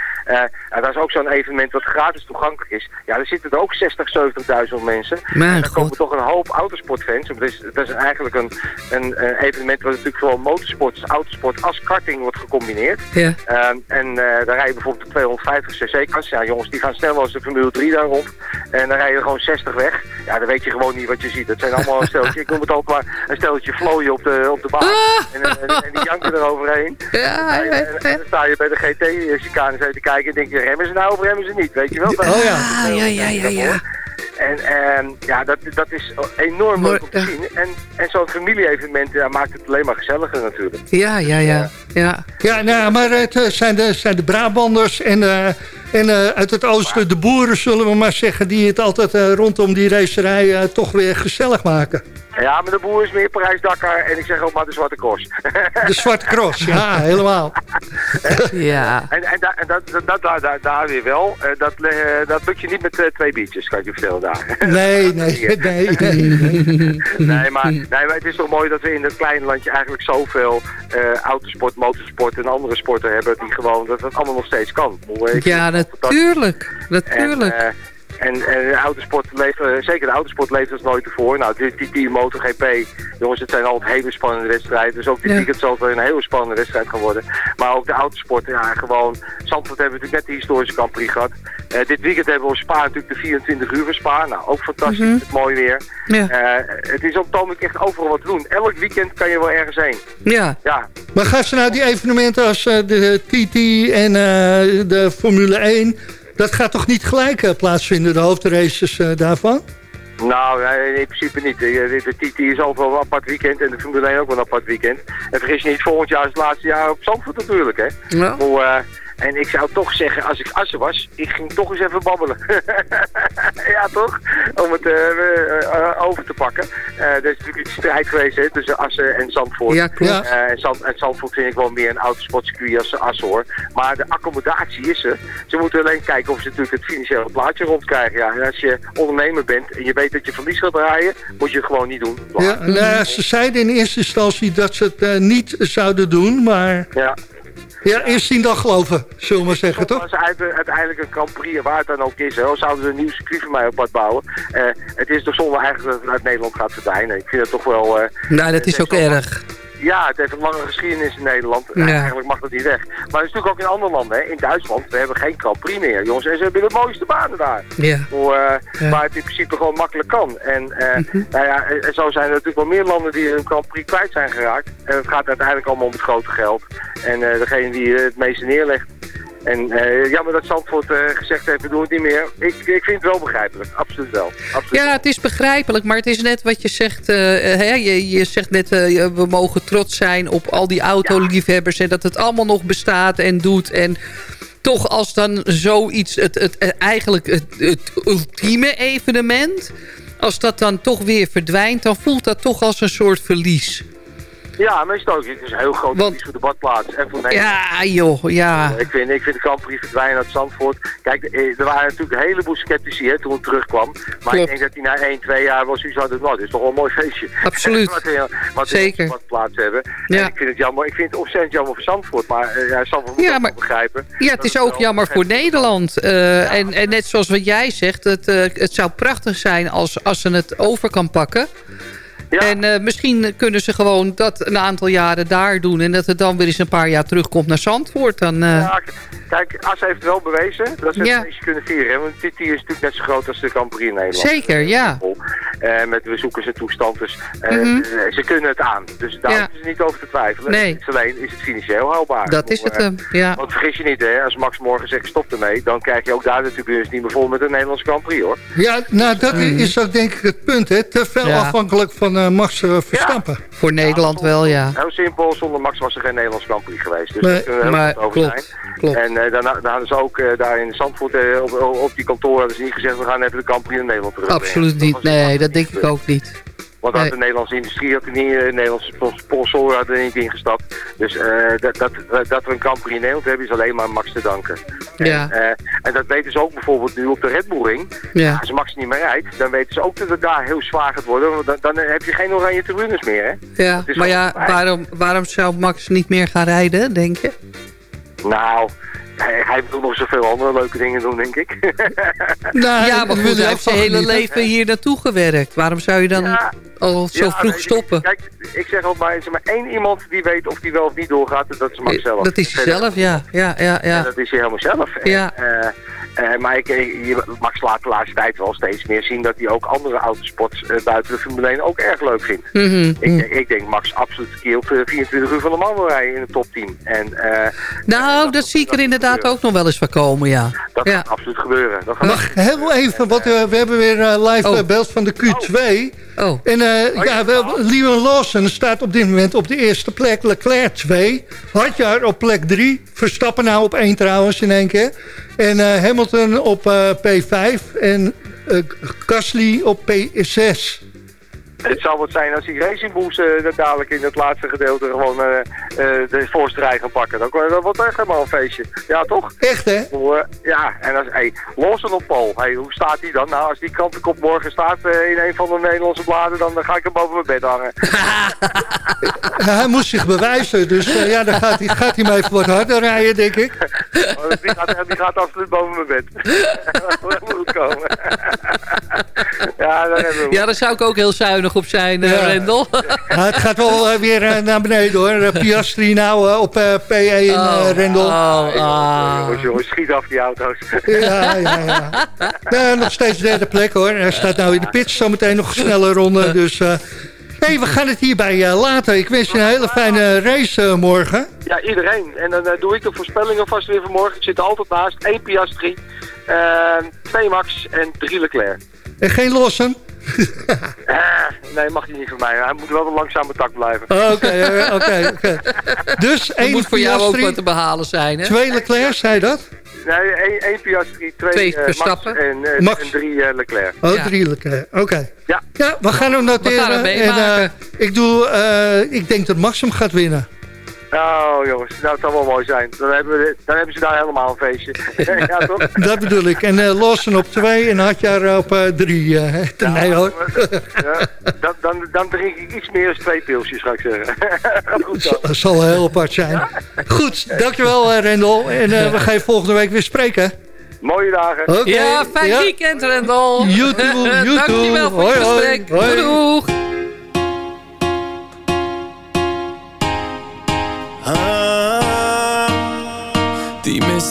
En dat is ook zo'n evenement wat gratis toegankelijk is. Ja, er zitten er ook 60, 70.000 mensen. En daar komen toch een hoop autosportfans. Dat is, dat is eigenlijk een, een, evenement waar natuurlijk gewoon motorsport, dus autosport als karting wordt gecombineerd. Ja, Ehm, en daar rijden bijvoorbeeld de 250 cc-kast. Ja, jongens, die gaan sneller als de Formule 3 daar rond. En dan rijden er gewoon 60 weg. Ja, dan weet je gewoon niet wat je ziet. Dat zijn allemaal een steltje, ik noem het ook maar een steltje vlooien op de, op de baan. En, en, en die janken eroverheen. ja, En, en, en dan sta je bij de GT-chicane te kijken en denk je, remmen ze nou of remmen ze niet? Weet je wel? Oh ja. Ah, ja, ja, ja, ja. En ehm, ja, dat, dat is enorm leuk om te ja. zien. En, en zo'n familie-evenement ja, maakt het alleen maar gezelliger natuurlijk. Ja, ja, ja. Ja, Ja, nou, maar het eh, zijn de, zijn de Brabanders en, eh, en eh, uit het oosten de boeren, zullen we maar zeggen... die het altijd eh, rondom die racerij eh, toch weer gezellig maken. Ja, maar de boer is meer Parijs-Dakar en ik zeg ook maar de Zwarte Cross. De Zwarte Cross, ja, helemaal. ja. En, en, da- en dat, dat, dat, daar, daar, daar weer wel. Eh, dat, dat lukt je niet met twee biertjes, kan ik je vertellen Nee, nee, nee. nee, maar, nee, maar het is toch mooi dat we in het kleine landje eigenlijk zoveel eh, autosport, motorsport en andere sporten hebben die gewoon, dat het allemaal nog steeds kan. Ja, natuurlijk. En, Natuurlijk. eh, En, en de autosport leeft, eh, zeker de autosport leeft als nooit tevoren. Nou, die, die, die MotoGP, jongens, het zijn altijd hele spannende wedstrijden. Dus ook dit weekend zal het weer een hele spannende wedstrijd gaan worden. Maar ook de autosport, ja, gewoon. Zandvoort hebben we natuurlijk net de historische Grand Prix gehad. Eh, dit weekend hebben we op Spa natuurlijk de 24 uur van Spa. Nou, ook fantastisch, Mhm. het mooi weer. Ja. Eh, het is op het echt overal wat te doen. Elk weekend kan je wel ergens heen. Ja, Ja, Maar gaan ze nou die evenementen als de TT en de Formule 1... dat gaat toch niet gelijk eh, plaatsvinden, de hoofdraces eh, daarvan? Nou, in principe niet. De, de, TT is overal een apart weekend en de Formule 1 ook wel een apart weekend. En vergis je niet, volgend jaar is het laatste jaar op Zandvoort natuurlijk, hè. Ja. Maar, eh, en ik zou toch zeggen, als ik Assen was, ik ging toch eens even babbelen. ja, toch? Om het eh, eh, eh, over te pakken. Eh er is natuurlijk een strijd geweest hè, tussen Assen en Zandvoort. ja klopt. Ja. En, Zand, en Zandvoort vind ik wel meer een autosportcircuit als Assen hoor. Maar de accommodatie is er. Ze moeten alleen kijken of ze natuurlijk het financiële plaatje rondkrijgen. Ja. En als je ondernemer bent en je weet dat je verlies gaat draaien, moet je het gewoon niet doen. Ja, nou, ze zeiden in eerste instantie dat ze het niet zouden doen, maar ja. Ja, eerst zien dan geloven, zullen we maar zeggen, toch? Als het uiteindelijk een Grand Prix, waar het dan ook is, hè, zouden ze een nieuw circuit voor mij op pad bouwen. Eh, het is toch zonde eigenlijk dat het uit Nederland gaat verdwijnen. Ik vind het toch wel... eh, Nou, dat is ook erg. Ja, het heeft een lange geschiedenis in Nederland. Ja. Eigenlijk mag dat niet weg. Maar het is natuurlijk ook in andere landen. Hè. In Duitsland, we hebben geen Grand Prix meer, jongens. En ze hebben de mooiste banen daar. Ja. Hoe, eh, Ja. Waar het in principe gewoon makkelijk kan. En eh, nou ja, en zo zijn er natuurlijk wel meer landen die hun Grand Prix kwijt zijn geraakt. En het gaat uiteindelijk allemaal om het grote geld. En eh, degene die het meeste neerlegt. En eh, jammer dat Zandvoort eh, gezegd heeft, we doen het niet meer. Ik, ik vind het wel begrijpelijk. Absoluut wel. Absoluut Ja, wel. het is begrijpelijk, maar het is net wat je zegt. eh, hè, je, je zegt net, we mogen trots zijn op al die autoliefhebbers... en dat het allemaal nog bestaat en doet. En toch als dan zoiets, het, het, het- eigenlijk het, het ultieme evenement... als dat dan toch weer verdwijnt... dan voelt dat toch als een soort verlies. Ja, het ook. Het is een heel groot Want- verlies voor de badplaats. En voor Nederland. Ja, joh, ja. Ik vind, ik vind de Grand Prix verdwijnen uit Zandvoort. Kijk, eh, er waren natuurlijk een heleboel sceptici hè, toen het terugkwam. Maar Klopt. ik denk dat hij na 1, 2 jaar wel zoiets had. Nou, dit is toch wel een mooi feestje. Absoluut. wat we, wat we Zeker. de plaats hebben. Ja. En ik vind het jammer. Ik vind het ontzettend jammer voor Zandvoort. Maar eh, ja, Zandvoort moet Ja, maar- begrijpen. Ja, het is ook jammer voor Nederland. Eh, en, en net zoals wat jij zegt, het, eh, het zou prachtig zijn als, als ze het over kan pakken. Ja. En eh, misschien kunnen ze gewoon dat een aantal jaren daar doen... en dat het dan weer eens een paar jaar terugkomt naar Zandvoort. Dan, eh, Ja, kijk, As heeft wel bewezen dat ze Ja. het feestje kunnen vieren. hè, Want dit hier is natuurlijk net zo groot als de Grand Prix in Nederland. Zeker, ja. Eh, met bezoekers en toestand. Dus eh, Mhm. ze kunnen het aan. Dus daar Ja. ze niet over te twijfelen. Nee. Het is alleen is het financieel haalbaar. dat is het hem, ja. Want vergis je niet, hè, als Max morgen zegt stop ermee, dan krijg je ook daar de tribunes niet meer vol met een Nederlandse Grand Prix hoor. Ja, nou, dat is ook denk ik het punt, hè. Te veel Ja. afhankelijk van Max eh, Verstappen. Voor Nederland wel, ja. Heel simpel, zonder Max was er geen Nederlands Grand Prix geweest. Dus Nee, daar kunnen we heel Maar goed over klopt, zijn. klopt. En eh, daarna, daar hadden ze ook eh, daar in Zandvoort eh, op, op die kantoor hadden ze niet gezegd we gaan even de Grand Prix in Nederland terug. Absoluut niet. Nee, dat denk ik ook niet. Want Nee. de Nederlandse industrie had er niet, de Nederlandse spons- sponsoren hadden er niet ingestapt. Dus eh, dat, dat, dat we een Grand Prix in Nederland hebben is alleen maar Max te danken. Ja. En, eh, en dat weten ze ook bijvoorbeeld nu op de Red Bull Ring. Ja. Als Max niet meer rijdt, dan weten ze ook dat het daar heel zwaar gaat worden. Want dan, dan heb je geen oranje tribunes meer, hè? Ja, maar ja, waarom, waarom zou Max niet meer gaan rijden, denk je? Nou, hij, hij wil nog zoveel andere leuke dingen doen, denk ik. Nou, Ja, maar dat goed, hij heeft zijn hele leven hier naartoe gewerkt. Waarom zou je dan Ja. al zo Ja, vroeg nee, stoppen? Kijk, ik zeg altijd maar, één iemand die weet of die wel of niet doorgaat. en Dat is Max zelf. Dat is hij Verder- zelf, ja. Ja, ja, En ja. dat is hij helemaal zelf. Ja. En, eh, eh, maar ik, eh, je- Max laat de laatste tijd wel steeds meer zien dat hij ook andere autosports eh, buiten de Formule 1 ook erg leuk vindt. Mhm. Ik, denk- ik denk Max absoluut een keer op de 24 uur van de man wil rijden in het topteam. En, eh, Nou, dat zie ik er inderdaad ook nog wel eens van komen, ja. Dat Ja. gaat absoluut gebeuren. Dat gaat Mag heel even, want eh, we hebben weer eh, live Oh. eh, beeld van de Q2. Oh, En eh, ja, wel, Leon Lawson staat op dit moment op de eerste plek. Leclerc 2. Hadjar op plek 3. Verstappen nou op 1 trouwens in één keer. En eh, Hamilton op eh, P5. En Gasly op P6. Het zal wat zijn als die Racing Bulls eh, dat dadelijk in het laatste gedeelte gewoon eh, eh, de voorste rij gaan pakken. Dan, dan wordt echt helemaal een feestje. Ja, toch? Echt hè? Eh, ja, en als, hey, Lawson op Pol, hey, hoe staat hij dan? Nou, als die krantenkop morgen staat eh, in een van de Nederlandse bladen, dan, dan ga ik hem boven mijn bed hangen. Ja, hij moest zich bewijzen. Dus eh, ja, dan gaat hij, gaat hij maar even wat harder rijden, denk ik. Maar die gaat, die gaat absoluut boven mijn bed. dat moet goed komen. ja, dan hebben we hem. Ja, daar zou ik ook heel zuinig op zijn, eh, Ja. Rendel. Het gaat wel eh, weer eh, naar beneden hoor. Uh, Piastri nou op eh, P1 eh, Rendel. Oh, ah. Jongens, jongens, schiet af die auto's. Ja, ja, ja. ja. Nog steeds derde plek hoor. Hij staat nou in de pits. Zometeen nog een snelle ronde. Dus eh hey, we gaan het hierbij eh, laten. Ik wens je een hele fijne race morgen. Ja, iedereen. En dan eh, doe ik de voorspellingen vast weer vanmorgen. Ik zit er altijd naast. 1 Piastri, eh 2 Max en 3 Leclerc. En geen lossen. Nee, mag hij niet van mij. Hij moet wel een langzame tak blijven. Oké, eh, oké, oké. Dus één moet voor jou ook wat Piastri, te behalen zijn, hè? twee Leclerc, zei je dat? Nee, 1, 1 Piastri, 2 Twee eh, Max Verstappen. en, eh, Max. en 3 eh, Leclerc. Oh, Ja. drie Leclerc. Oké. Ja. Ja, we gaan hem noteren. We gaan hem en, ik, doe, eh, ik denk dat Max hem gaat winnen. Oh jongens, nou, het zou wel mooi zijn. Dan hebben, we, dan hebben ze daar helemaal een feestje. ja, toch? Dat bedoel ik. En eh Lawson op twee en Hadjar op eh, drie. eh. nee hoor. Ja, dan, dan, dan drink ik iets meer dan twee pilsjes, ga ik zeggen. Goed zo. Dat zal heel apart zijn. Goed, dankjewel Rendel. En eh, we gaan je volgende week weer spreken. Mooie dagen. Oké. Ja, fijn Ja. weekend, Rendel. You too, you too. Dankjewel voor Hoi, het gesprek. Hoi. Doeg.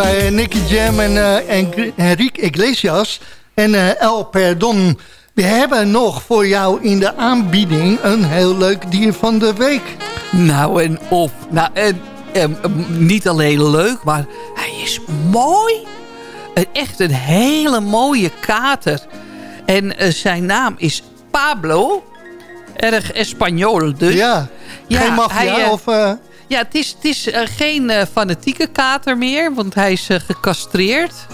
erbij eh, Nicky Jam en, eh, en Gr- Enrique Iglesias. En eh, El Perdon. We hebben nog voor jou in de aanbieding een heel leuk dier van de week. Nou, en of. Nou, en, em, niet alleen leuk, maar hij is mooi. echt een hele mooie kater. En zijn naam is Pablo. Erg Espanol dus. Ja, geen maffia of... Ja, het is, het is eh, geen eh, fanatieke kater meer, want hij is eh, gecastreerd.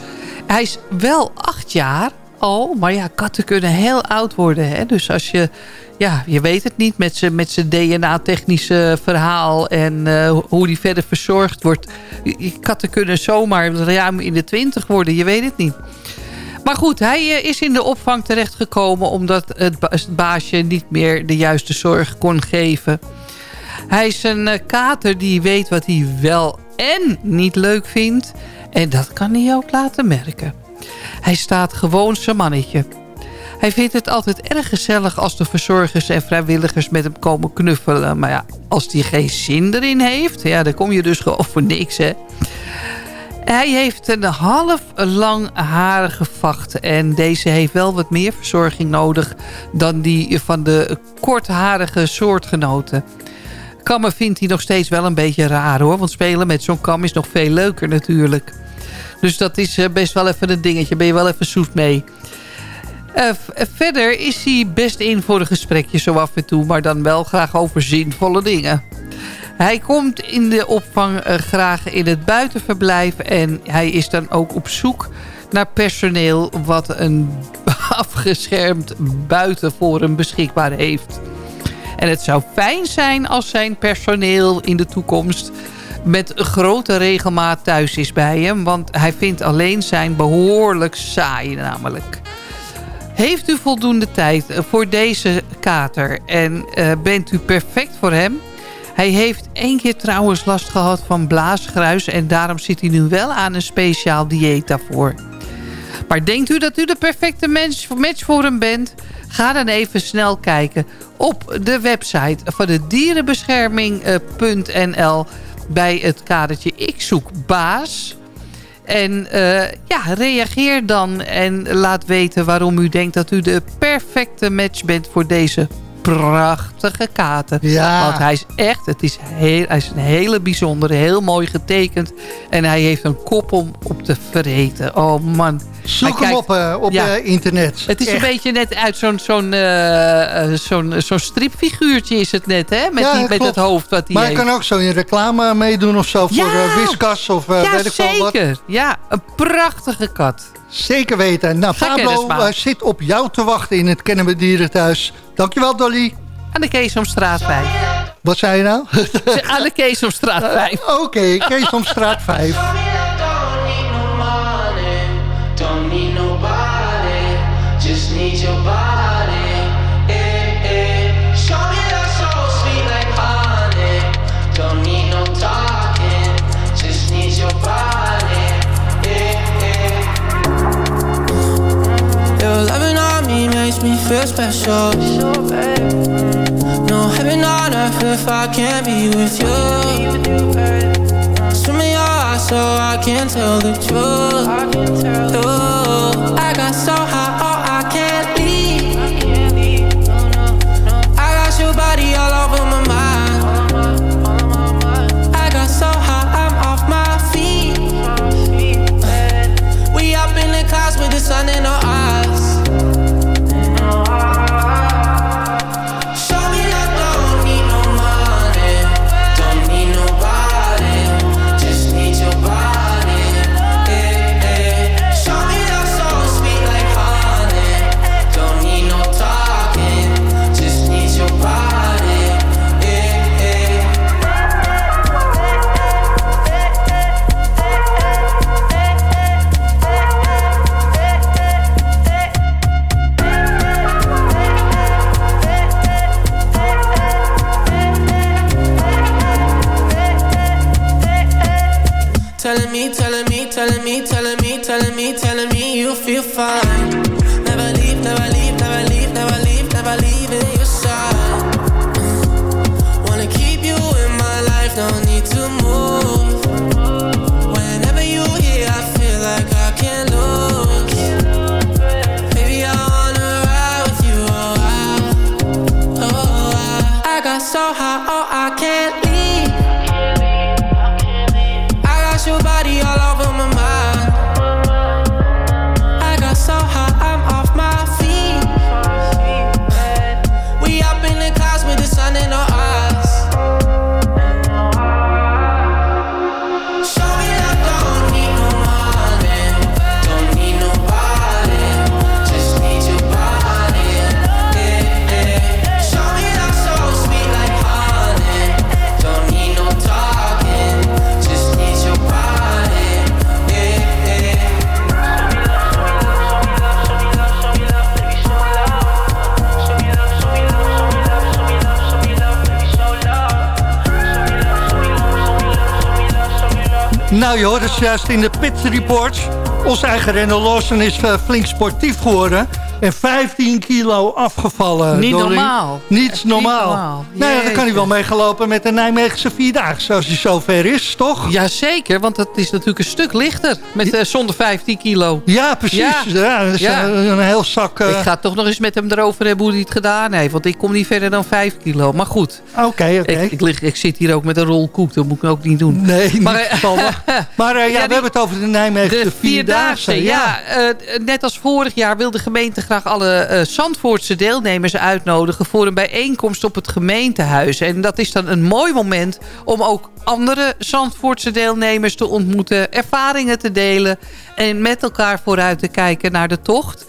Hij is wel acht jaar al, maar ja, katten kunnen heel oud worden. Hè? Dus als je, ja, je weet het niet met zijn met DNA-technische verhaal en hoe die verder verzorgd wordt. Katten kunnen zomaar ruim in de twintig worden, je weet het niet. Maar goed, hij is in de opvang terechtgekomen... omdat het baasje niet meer de juiste zorg kon geven. Hij is een eh, kater die weet wat hij wel en niet leuk vindt. En dat kan hij ook laten merken. Hij staat gewoon zijn mannetje. Hij vindt het altijd erg gezellig als de verzorgers en vrijwilligers met hem komen knuffelen. Maar ja, als hij geen zin erin heeft, ja, dan kom je dus gewoon voor niks, hè. Hij heeft een half langharige vacht. En deze heeft wel wat meer verzorging nodig... dan die van de kortharige soortgenoten. Kammen vindt hij nog steeds wel een beetje raar hoor. Want spelen met zo'n kam is nog veel leuker natuurlijk. Dus dat is eh, best wel even een dingetje. Ben je wel even zoet mee. Eh, v- verder is hij best in voor een gesprekje zo af en toe. Maar dan wel graag over zinvolle dingen. Hij komt in de opvang eh, graag in het buitenverblijf. En hij is dan ook op zoek naar personeel... wat een afgeschermd buiten voor hem beschikbaar heeft. En het zou fijn zijn als zijn personeel in de toekomst... met grote regelmaat thuis is bij hem. Want hij vindt alleen zijn behoorlijk saai namelijk. Heeft u voldoende tijd voor deze kater en eh, bent u perfect voor hem? Hij heeft één keer trouwens last gehad van blaasgruis... en daarom zit hij nu wel aan een speciaal dieet daarvoor. Maar denkt u dat u de perfecte match voor hem bent? Ga dan even snel kijken op de website van de dierenbescherming.nl... bij het kadertje Ik zoek baas... En eh, ja, reageer dan en laat weten waarom u denkt dat u de perfecte match bent voor deze prachtige kater. Ja. Want hij is echt, het is heel, hij is een hele bijzondere, heel mooi getekend. En hij heeft een kop om op te vereten. Oh man. Zoek Hij hem kijkt- op, eh, op Ja. eh, internet. Het is Echt. een beetje net uit zo'n zo'n eh, zo'n zo'n stripfiguurtje is het net, hè? Met, Ja, die, met klopt. het hoofd wat hij Maar hij heeft. kan ook zo in reclame meedoen of zo voor Ja. Whiskas of ja, weet ik wat. zeker. Ja, een prachtige kat. Zeker weten. Nou, Pablo zit op jou te wachten in het Kennen we Dierenthuis. Dankjewel, Dolly. Aan de Keesomstraat 5. Wat zei je nou? Aan de Keesomstraat 5. Oké, Keesomstraat 5. Feel special. No heaven on earth if I can't be with you. Swim in your eyes so I can tell the truth. Nou, je hoort het juist in de Pit Report. Onze eigen Randall Lawson is eh, flink sportief geworden. En 15 kilo afgevallen. Niet normaal. Niet normaal. niet normaal. Nou ja, dan kan hij wel meegelopen met de Nijmeegse Vierdaagse. Als hij zover is, toch? Jazeker, want dat is natuurlijk een stuk lichter. Met eh, zonder 15 kilo. Ja, precies. Ja. Ja, dat is Ja. Een, een heel zak... eh, Ik ga toch nog eens met hem erover hebben hoe hij het gedaan heeft. Want ik kom niet verder dan 5 kilo. Maar goed, Oké, oké. ik, ik, lig, ik zit hier ook met een rol koek. Dat moet ik ook niet doen. Nee, niet Maar, eh. Maar eh, ja, Ja, we hebben het over de Nijmeegse De Vierdaagse. Vierdaagse, ja. Eh, net als vorig jaar wil de gemeente graag alle eh Zandvoortse deelnemers uitnodigen... voor een bijeenkomst op het gemeentehuis. En dat is dan een mooi moment om ook andere Zandvoortse deelnemers te ontmoeten... ervaringen te delen en met elkaar vooruit te kijken naar de tocht...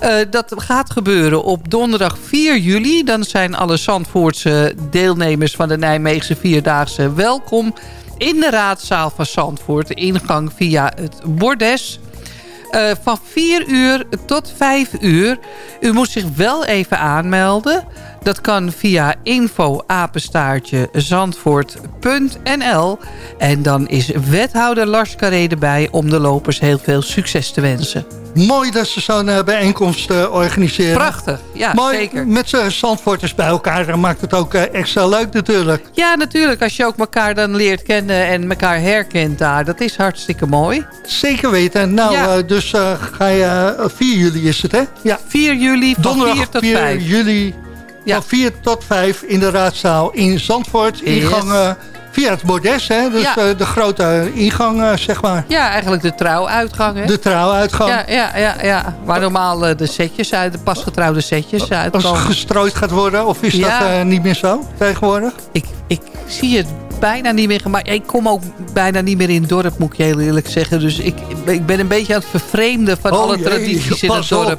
Eh, dat gaat gebeuren op donderdag 4 juli. Dan zijn alle Zandvoortse deelnemers van de Nijmeegse Vierdaagse welkom... in de raadzaal van Zandvoort. Ingang via het bordes. Eh, van 4 uur tot 5 uur. U moet zich wel even aanmelden. Dat kan via info apenstaartje zandvoort.nl. En dan is wethouder Lars Carré erbij om de lopers heel veel succes te wensen. Mooi dat ze zo'n eh, bijeenkomst eh, organiseren. Prachtig, ja Mooi, zeker. met z'n Zandvoorters bij elkaar maakt het ook eh, extra leuk natuurlijk. Ja, natuurlijk. Als je ook elkaar dan leert kennen en elkaar herkent daar. Dat is hartstikke mooi. Zeker weten. Nou, Ja. dus ga je... eh, 4 juli is het, hè? Ja. 4 juli van Donderdag 4 tot 4 5. juli Ja. Van 4 tot 5 in de raadzaal in Zandvoort. Ingang via het bordes, hè? Dus eh, de grote ingang, zeg maar. Ja, eigenlijk de trouwuitgang. Hè? De trouwuitgang. Ja, ja, ja, ja. Waar normaal eh, de setjes uit, de pasgetrouwde setjes Als het gestrooid gaat worden, of is dat eh, niet meer zo tegenwoordig? Ik, ik zie het bijna niet meer. Maar ik kom ook bijna niet meer in het dorp, moet ik je heel eerlijk zeggen. Dus ik, ik ben een beetje aan het vervreemden van Oh alle jee, tradities in het op.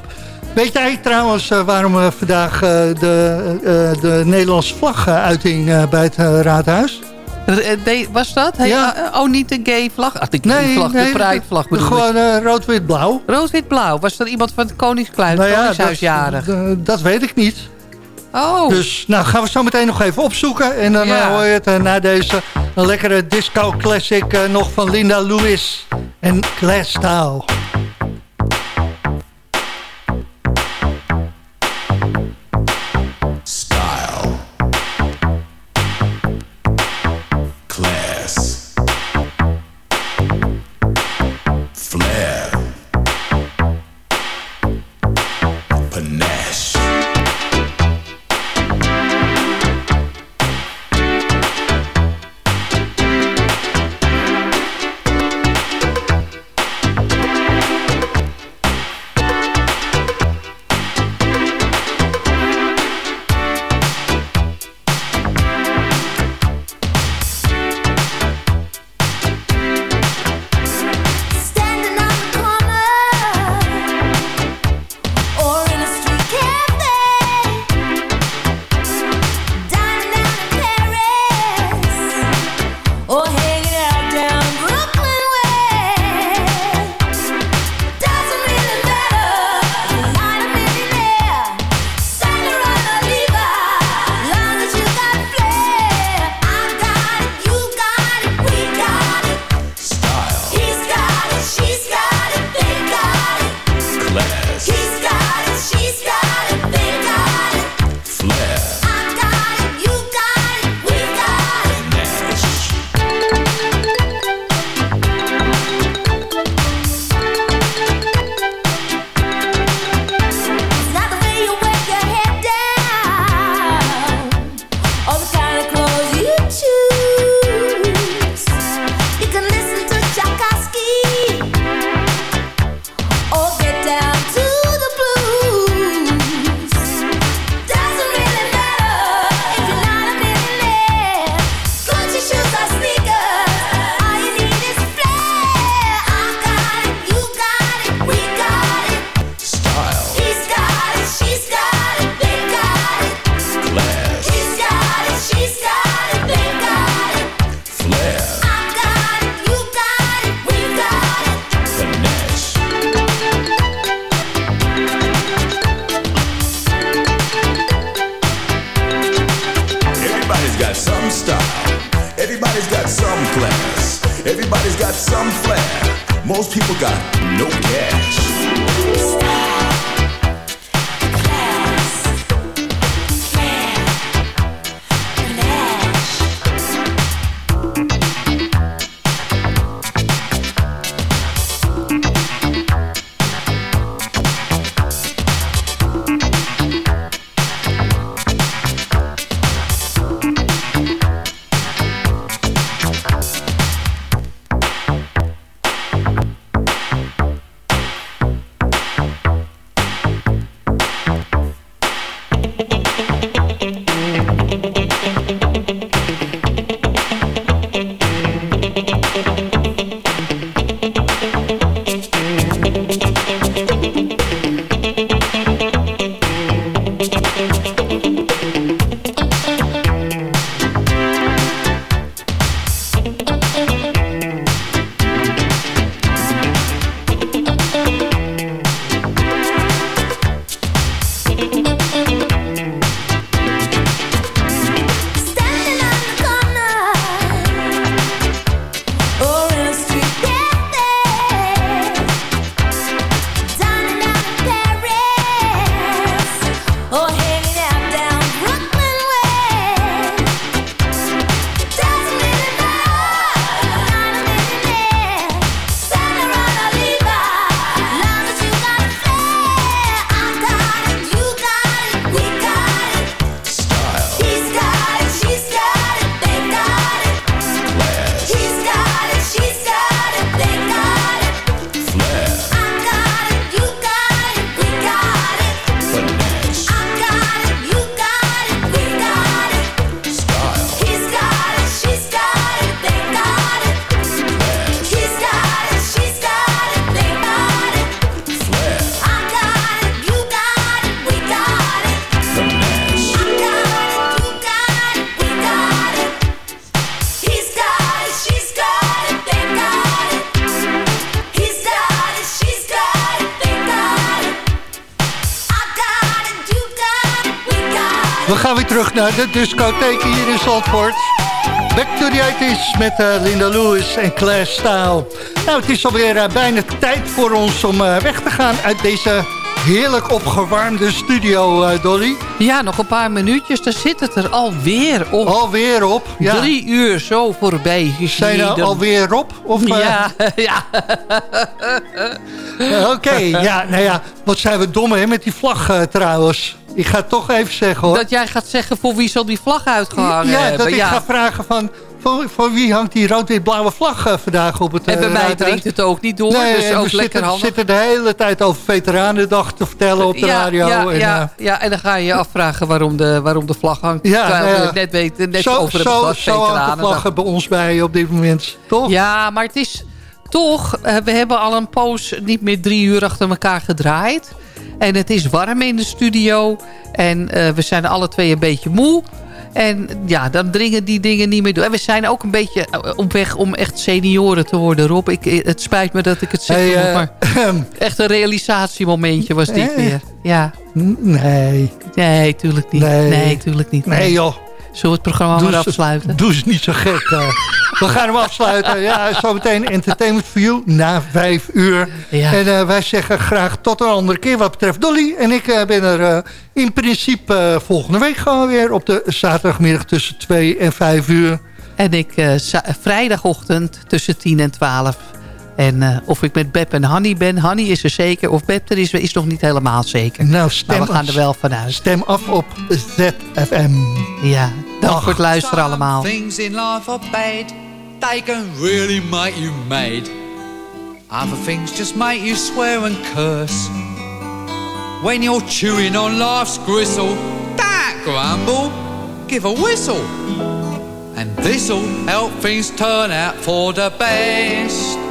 Weet jij trouwens eh, waarom we vandaag eh, de, eh, de Nederlandse vlag eh, uiting eh, bij het eh, raadhuis? Eh, nee, Was dat? Hey, Ja. eh, oh, niet de gay vlag? Ach, de gay vlag, de pride vlag bedoel. Gewoon eh, rood-wit-blauw. Rood-wit-blauw. Was er iemand van het Koningskluis, Nou ja, Koningshuis jarig? dat, eh, dat weet ik niet. Oh, Dus nou gaan we zo meteen nog even opzoeken. En dan Ja. eh, hoor je het eh, na deze een lekkere disco classic eh, nog van Linda Lewis en Style. Style. Gaan weer terug naar de discotheek hier in Zandvoort. Back to the 80s met eh, Linda Lewis en Claire Staal. Nou, het is alweer uh, bijna tijd voor ons om uh, weg te gaan uit deze heerlijk opgewarmde studio, Dolly. Ja, nog een paar minuutjes, dan zit het er alweer op. Alweer op, ja. Drie uur zo voorbij Zijn er alweer op? Of, ja, ja. Oké, okay, ja, nou ja, wat zijn we dom hè, met die vlag trouwens. Ik ga het toch even zeggen hoor. Dat jij gaat zeggen voor wie zal die vlag uitgehangen ja, hebben. Dat ik ga vragen van... Voor, voor wie hangt die rood-wit-blauwe vlag uh, vandaag op het En bij uh, mij dringt het ook niet door, nee, dus ook we lekker zitten, zitten de hele tijd over Veteranendag te vertellen op de ja, radio. Ja, en, ja, uh, ja, en dan ga je je afvragen waarom de, waarom de vlag hangt. Ja, Terwijl nou we net weten, net zo, over zo, het zo hangt de vlag bij ons bij op dit moment, toch? Ja, maar het is toch... We hebben al een poos niet meer drie uur achter elkaar gedraaid. En het is warm in de studio. En uh, we zijn alle twee een beetje moe. En ja, dan dringen die dingen niet meer door. En we zijn ook een beetje op weg om echt senioren te worden, Rob. Ik, het spijt me dat ik het zeg, Hey, uh, maar echt een realisatiemomentje was dit Eh? weer. Ja. Nee. Nee, tuurlijk niet. Nee. Nee, tuurlijk niet. Nee joh. Zullen we het programma Doe maar afsluiten? Doe eens niet zo gek. eh. we gaan hem afsluiten. Ja, zometeen Entertainment for You na vijf uur. Ja. En eh, wij zeggen graag tot een andere keer wat betreft Dolly. En ik eh, ben er in principe volgende week gewoon weer op de zaterdagmiddag tussen twee en vijf uur. En ik vrijdagochtend tussen 10 en 12. En eh, of ik met Beb en Hanny ben. Hanny is er zeker. Of Beb er is, is nog niet helemaal zeker. Nou, maar stem, we gaan er wel vanuit. stem af op ZFM. Ja, dank Dag. voor het luisteren allemaal. Things in life are bad, they can really make you mad. Other things just make you swear and curse. When you're chewing on life's gristle, don't grumble, give a whistle. And this'll help things turn out for the best.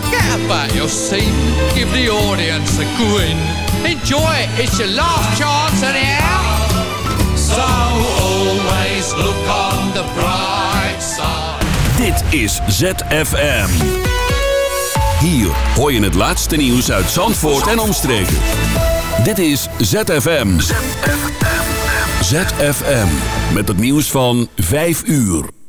Forget about your scene, give the audience a grin. Enjoy it, it's your last chance anyhow. So always look on the bright side. Dit is ZFM. Hier hoor je het laatste nieuws uit Zandvoort en omstreken. Dit is ZFM. ZFM. Met het nieuws van 5 uur.